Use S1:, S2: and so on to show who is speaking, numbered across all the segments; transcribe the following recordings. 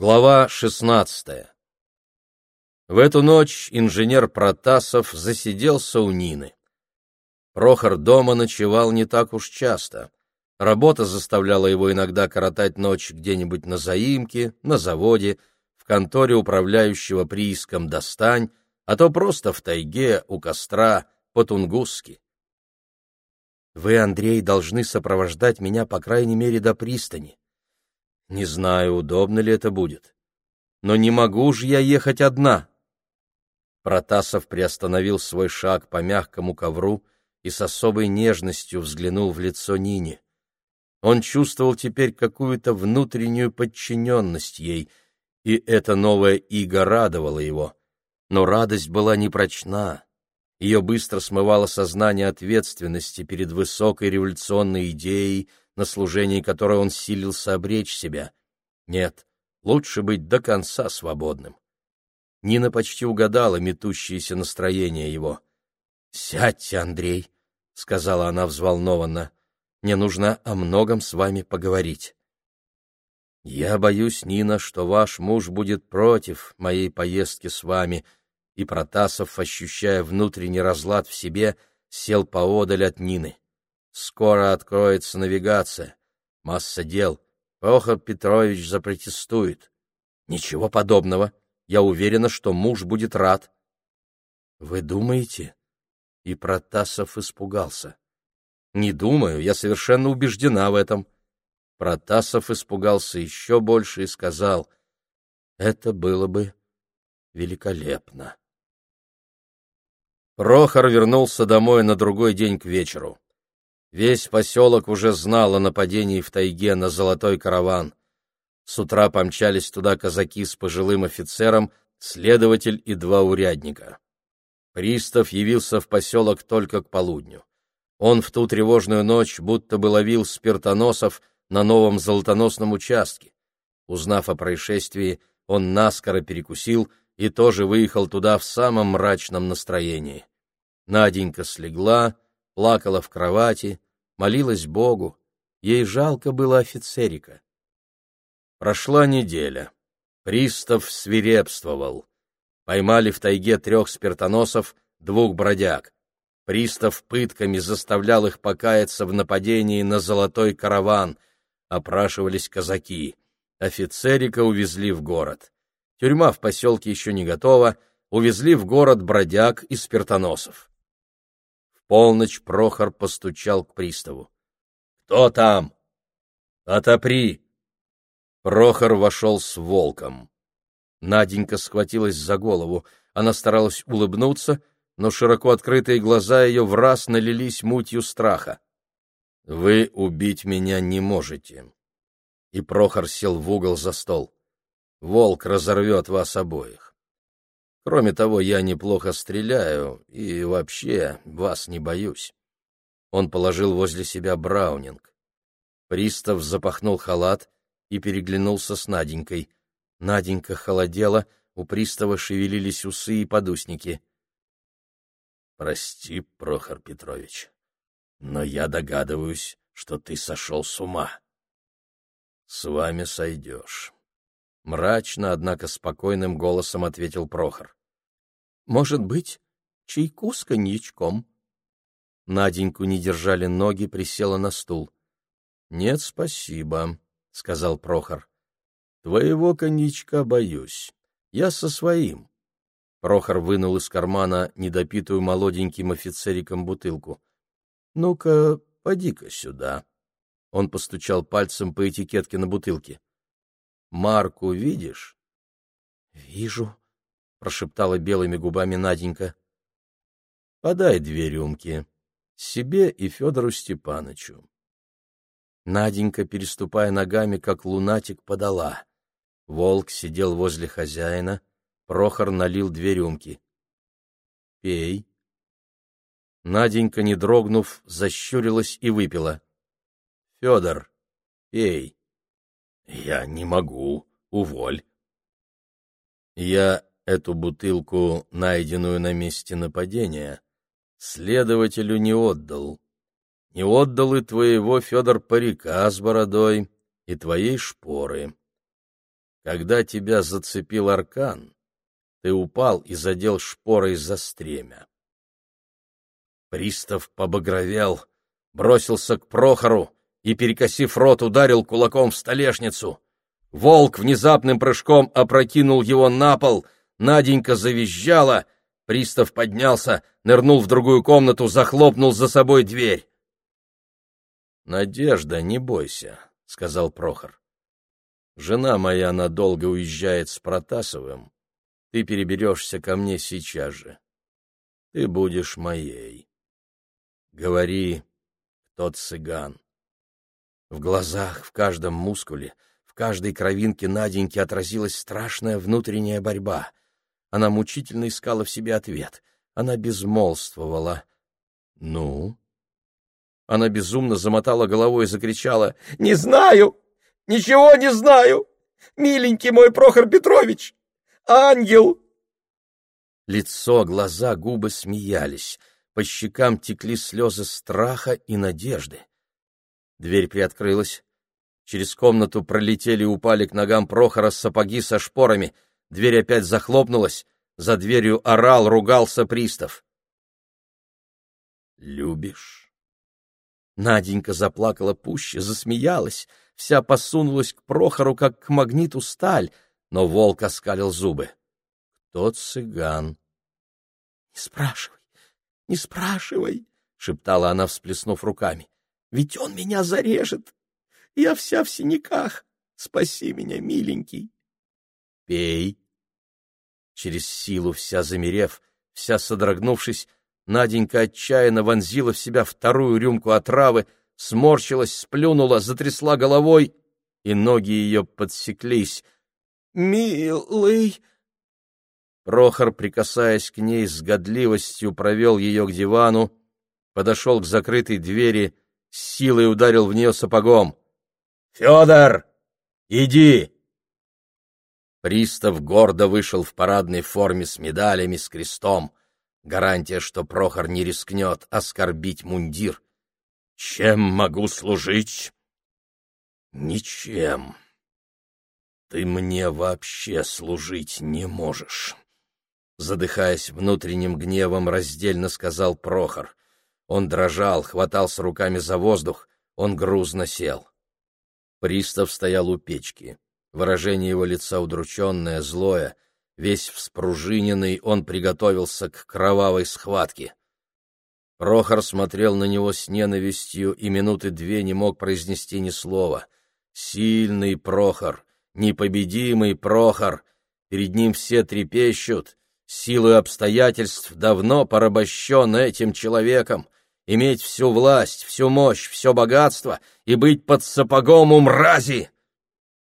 S1: Глава 16. В эту ночь инженер Протасов засиделся у Нины. Прохор дома ночевал не так уж часто. Работа заставляла его иногда коротать ночь где-нибудь на заимке, на заводе, в конторе управляющего прииском «Достань», а то просто в тайге, у костра, по-тунгусски. «Вы, Андрей, должны сопровождать меня, по крайней мере, до пристани», не знаю, удобно ли это будет. Но не могу же я ехать одна. Протасов приостановил свой шаг по мягкому ковру и с особой нежностью взглянул в лицо Нине. Он чувствовал теперь какую-то внутреннюю подчиненность ей, и эта новая ига радовала его. Но радость была непрочна. Ее быстро смывало сознание ответственности перед высокой революционной идеей, на служении которой он силился обречь себя. Нет, лучше быть до конца свободным. Нина почти угадала метущееся настроение его. «Сядьте, Андрей», — сказала она взволнованно, — «мне нужно о многом с вами поговорить». «Я боюсь, Нина, что ваш муж будет против моей поездки с вами», и Протасов, ощущая внутренний разлад в себе, сел поодаль от Нины. Скоро откроется навигация. Масса дел. Прохор Петрович запротестует. Ничего подобного. Я уверена, что муж будет рад. Вы думаете? И Протасов испугался. Не думаю, я совершенно убеждена в этом. Протасов испугался еще больше и сказал, это было бы великолепно. Прохор вернулся домой на другой день к вечеру. Весь поселок уже знал о нападении в тайге на золотой караван. С утра помчались туда казаки с пожилым офицером, следователь и два урядника. Пристав явился в поселок только к полудню. Он в ту тревожную ночь будто бы ловил спиртоносов на новом золотоносном участке. Узнав о происшествии, он наскоро перекусил и тоже выехал туда в самом мрачном настроении. Наденька слегла, плакала в кровати, молилась Богу. Ей жалко было офицерика. Прошла неделя. Пристав свирепствовал. Поймали в тайге трех спиртоносов, двух бродяг. Пристав пытками заставлял их покаяться в нападении на золотой караван. Опрашивались казаки. Офицерика увезли в город. Тюрьма в поселке еще не готова. Увезли в город бродяг и спиртоносов полночь Прохор постучал к приставу. «Кто там? Отопри!» Прохор вошел с волком. Наденька схватилась за голову. Она старалась улыбнуться, но широко открытые глаза ее враз налились мутью страха. «Вы убить меня не можете». И Прохор сел в угол за стол. «Волк разорвет вас обоих. Кроме того, я неплохо стреляю и вообще вас не боюсь. Он положил возле себя браунинг. Пристав запахнул халат и переглянулся с Наденькой. Наденька холодела, у пристава шевелились усы и подусники. — Прости, Прохор Петрович, но я догадываюсь, что ты сошел с ума. — С вами сойдешь. Мрачно, однако спокойным голосом ответил Прохор. Может быть, чайку с коньячком? Наденьку не держали ноги, присела на стул. — Нет, спасибо, — сказал Прохор. — Твоего коньячка боюсь. Я со своим. Прохор вынул из кармана недопитую молоденьким офицериком бутылку. — Ну-ка, поди-ка сюда. Он постучал пальцем по этикетке на бутылке. — Марку видишь? — Вижу, — прошептала белыми губами Наденька. — Подай две рюмки. Себе и Федору Степанычу. Наденька, переступая ногами, как лунатик, подала. Волк сидел возле хозяина. Прохор налил две рюмки. — Пей. Наденька, не дрогнув, защурилась и выпила. — Федор, пей. — Я не могу, уволь. Я эту бутылку, найденную на месте нападения, следователю не отдал. Не отдал и твоего, Федор, парика с бородой, и твоей шпоры. Когда тебя зацепил аркан, ты упал и задел шпорой за стремя. Пристав побагровел, бросился к Прохору и, перекосив рот, ударил кулаком в столешницу. Волк внезапным прыжком опрокинул его на пол, Наденька завизжала, пристав поднялся, нырнул в другую комнату, захлопнул за собой дверь. «Надежда, не бойся», — сказал Прохор. «Жена моя надолго уезжает с Протасовым. Ты переберешься ко мне сейчас же. Ты будешь моей». Говори, кто цыган. В глазах, в каждом мускуле, в каждой кровинке Наденьки отразилась страшная внутренняя борьба. Она мучительно искала в себе ответ. Она безмолвствовала. «Ну?» Она безумно замотала головой и закричала. «Не знаю! Ничего не знаю! Миленький мой Прохор Петрович! Ангел!» Лицо, глаза, губы смеялись. По щекам текли слезы страха и надежды. Дверь приоткрылась. Через комнату пролетели и упали к ногам Прохора сапоги со шпорами. Дверь опять захлопнулась. За дверью орал, ругался пристав. «Любишь?» Наденька заплакала пуще, засмеялась, вся посунулась к Прохору, как к магниту сталь, но волк оскалил зубы. «Кто цыган?» «Не спрашивай, не спрашивай, — шептала она, всплеснув руками. — Ведь он меня зарежет. Я вся в синяках. Спаси меня, миленький. — Пей. Через силу вся замерев, вся содрогнувшись, Наденька отчаянно вонзила в себя вторую рюмку отравы, сморщилась, сплюнула, затрясла головой, и ноги ее подсеклись. «Милый!» Прохор, прикасаясь к ней с годливостью, провел ее к дивану, подошел к закрытой двери, силой ударил в нее сапогом. «Федор, иди!» Пристав гордо вышел в парадной форме с медалями, с крестом. Гарантия, что Прохор не рискнет оскорбить мундир. «Чем могу служить?» «Ничем. Ты мне вообще служить не можешь» задыхаясь внутренним гневом, раздельно сказал Прохор. Он дрожал, хватался руками за воздух, он грузно сел. Пристав стоял у печки. Выражение его лица удрученное, злое, весь вспружиненный, он приготовился к кровавой схватке. Прохор смотрел на него с ненавистью и минуты две не мог произнести ни слова. Сильный Прохор, непобедимый Прохор, перед ним все трепещут, силой обстоятельств давно порабощен этим человеком, иметь всю власть, всю мощь, все богатство и быть под сапогом у мрази.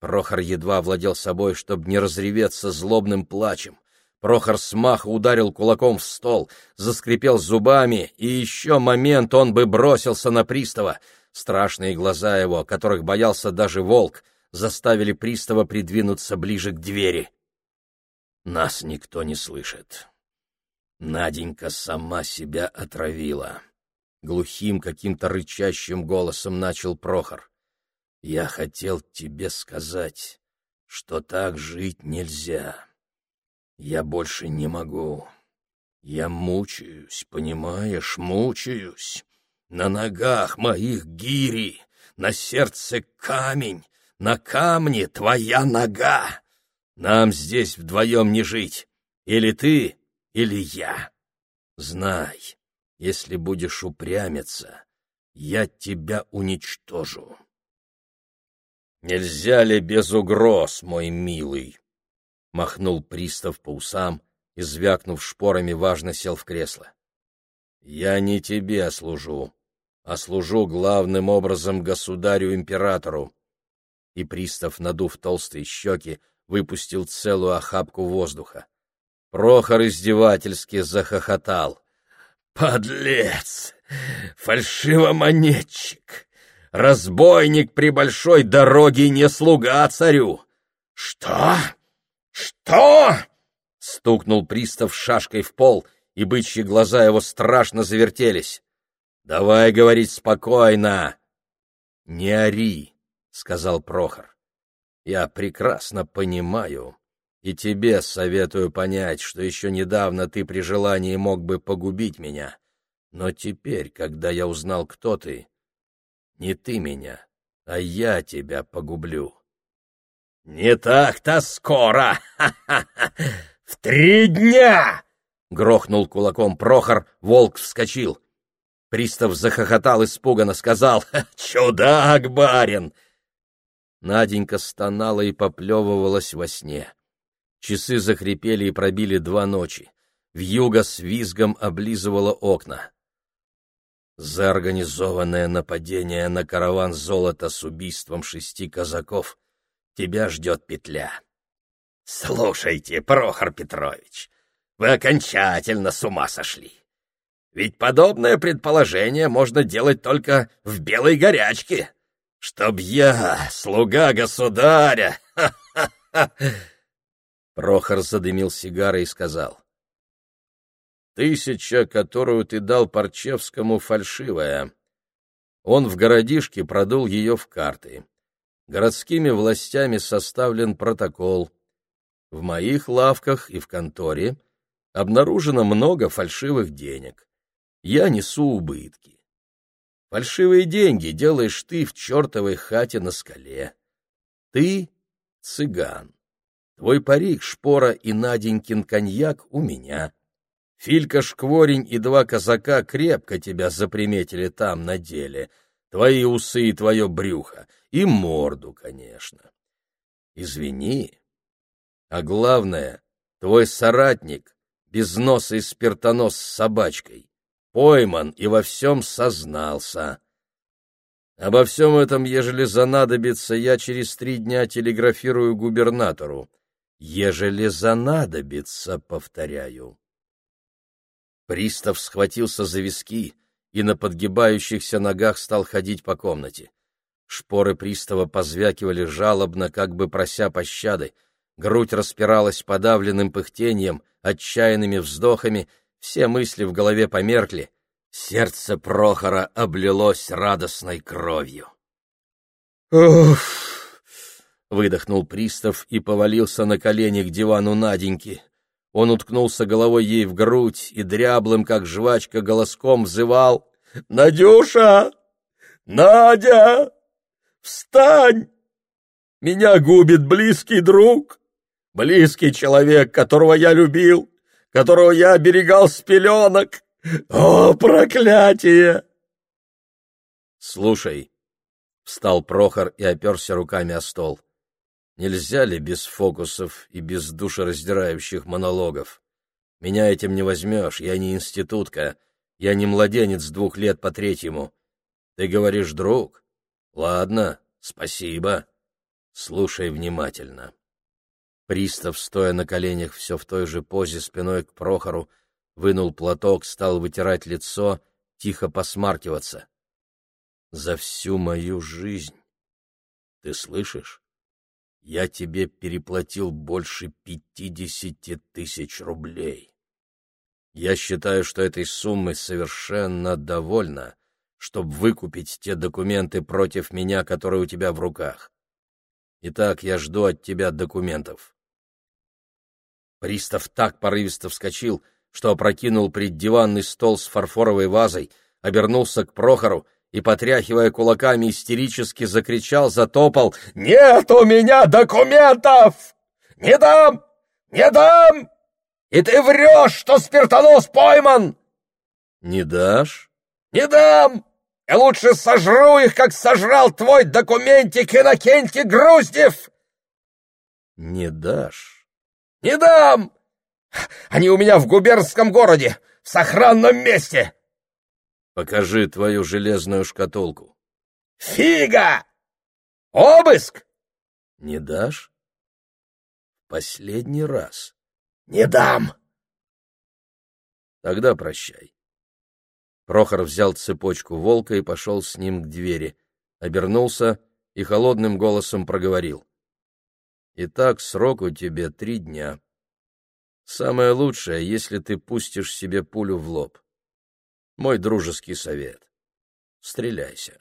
S1: Прохор едва владел собой, чтобы не разреветься злобным плачем. Прохор смах ударил кулаком в стол, заскрипел зубами, и еще момент он бы бросился на пристава. Страшные глаза его, которых боялся даже волк, заставили пристава придвинуться ближе к двери. Нас никто не слышит. Наденька сама себя отравила. Глухим каким-то рычащим голосом начал Прохор. Я хотел тебе сказать, что так жить нельзя. Я больше не могу. Я мучаюсь, понимаешь, мучаюсь. На ногах моих гири, на сердце камень, на камне твоя нога. Нам здесь вдвоем не жить. Или ты, или я. Знай, если будешь упрямиться, я тебя уничтожу. Нельзя ли без угроз, мой милый? Махнул пристав по усам и, звякнув шпорами, важно сел в кресло. Я не тебе служу, а служу главным образом государю-императору. И пристав, надув толстые щеки, выпустил целую охапку воздуха. Прохор издевательски захохотал. «Подлец! Фальшивомонетчик! Разбойник при большой дороге не слуга царю!» «Что? Что?» — стукнул пристав шашкой в пол, и бычьи глаза его страшно завертелись. «Давай говорить спокойно!» «Не ори!» — сказал Прохор. Я прекрасно понимаю, и тебе советую понять, что еще недавно ты при желании мог бы погубить меня. Но теперь, когда я узнал, кто ты, не ты меня, а я тебя погублю. — Не так-то скоро! В три дня! — грохнул кулаком Прохор, волк вскочил. Пристав захохотал испуганно, сказал «Чудак, барин!» Наденька стонала и поплевывалась во сне. Часы захрипели и пробили два ночи. Вьюга с визгом облизывала окна. За организованное нападение на караван золота с убийством шести казаков тебя ждет петля. Слушайте, Прохор Петрович, вы окончательно с ума сошли. Ведь подобное предположение можно делать только в белой горячке. Чтоб я, слуга государя... Прохор задымил сигарой и сказал. «Тысяча, которую ты дал Парчевскому, фальшивая. Он в городишке продул ее в карты. Городскими властями составлен протокол. В моих лавках и в конторе обнаружено много фальшивых денег. Я несу убытки. Фальшивые деньги делаешь ты в чертовой хате на скале. Ты — цыган. Твой парик, шпора и Наденькин коньяк у меня. Филька Шкворень и два казака крепко тебя заприметили там на деле. Твои усы и твое брюхо. И морду, конечно. Извини. А главное, твой соратник, без носа и спиртонос с собачкой, пойман и во всем сознался. Обо всем этом, ежели занадобится, я через три дня телеграфирую губернатору ежели занадобится, повторяю. Пристав схватился за виски и на подгибающихся ногах стал ходить по комнате. Шпоры пристава позвякивали жалобно, как бы прося пощады, грудь распиралась подавленным пыхтением, отчаянными вздохами, все мысли в голове померкли, сердце Прохора облилось радостной кровью. «Уф!» — выдохнул пристав и повалился на колени к дивану Наденьки. Он уткнулся головой ей в грудь и дряблым, как жвачка, голоском взывал «Надюша! Надя! Встань! Меня губит близкий друг, близкий человек, которого я любил, которого я оберегал с пеленок. О, проклятие!» «Слушай», — встал Прохор и оперся руками о стол, — Нельзя ли без фокусов и без душераздирающих монологов? Меня этим не возьмешь, я не институтка, я не младенец двух лет по третьему. Ты говоришь, друг? Ладно, спасибо. Слушай внимательно. Пристав, стоя на коленях все в той же позе спиной к Прохору, вынул платок, стал вытирать лицо, тихо посмаркиваться. За всю мою жизнь. Ты слышишь? Я тебе переплатил больше пятидесяти тысяч рублей. Я считаю, что этой суммы совершенно довольно, чтобы выкупить те документы против меня, которые у тебя в руках. Итак, я жду от тебя документов. Пристав так порывисто вскочил, что опрокинул преддиванный стол с фарфоровой вазой, обернулся к Прохору и, потряхивая кулаками, истерически закричал, затопал «Нет у меня документов! Не дам! Не дам! И ты врешь, что спиртонос пойман!» «Не дашь?» «Не дам! Я лучше сожру их, как сожрал твой документик Иннокентий Груздев!» «Не дашь?» «Не дам! Они у меня в губернском городе, в сохранном месте!» Покажи твою железную шкатулку. Фига! Обыск! Не дашь? Последний раз. Не дам. Тогда прощай. Прохор взял цепочку волка и пошел с ним к двери, обернулся и холодным голосом проговорил. Итак, срок у тебя три дня. Самое лучшее, если ты пустишь себе пулю в лоб. Мой дружеский совет. Стреляйся.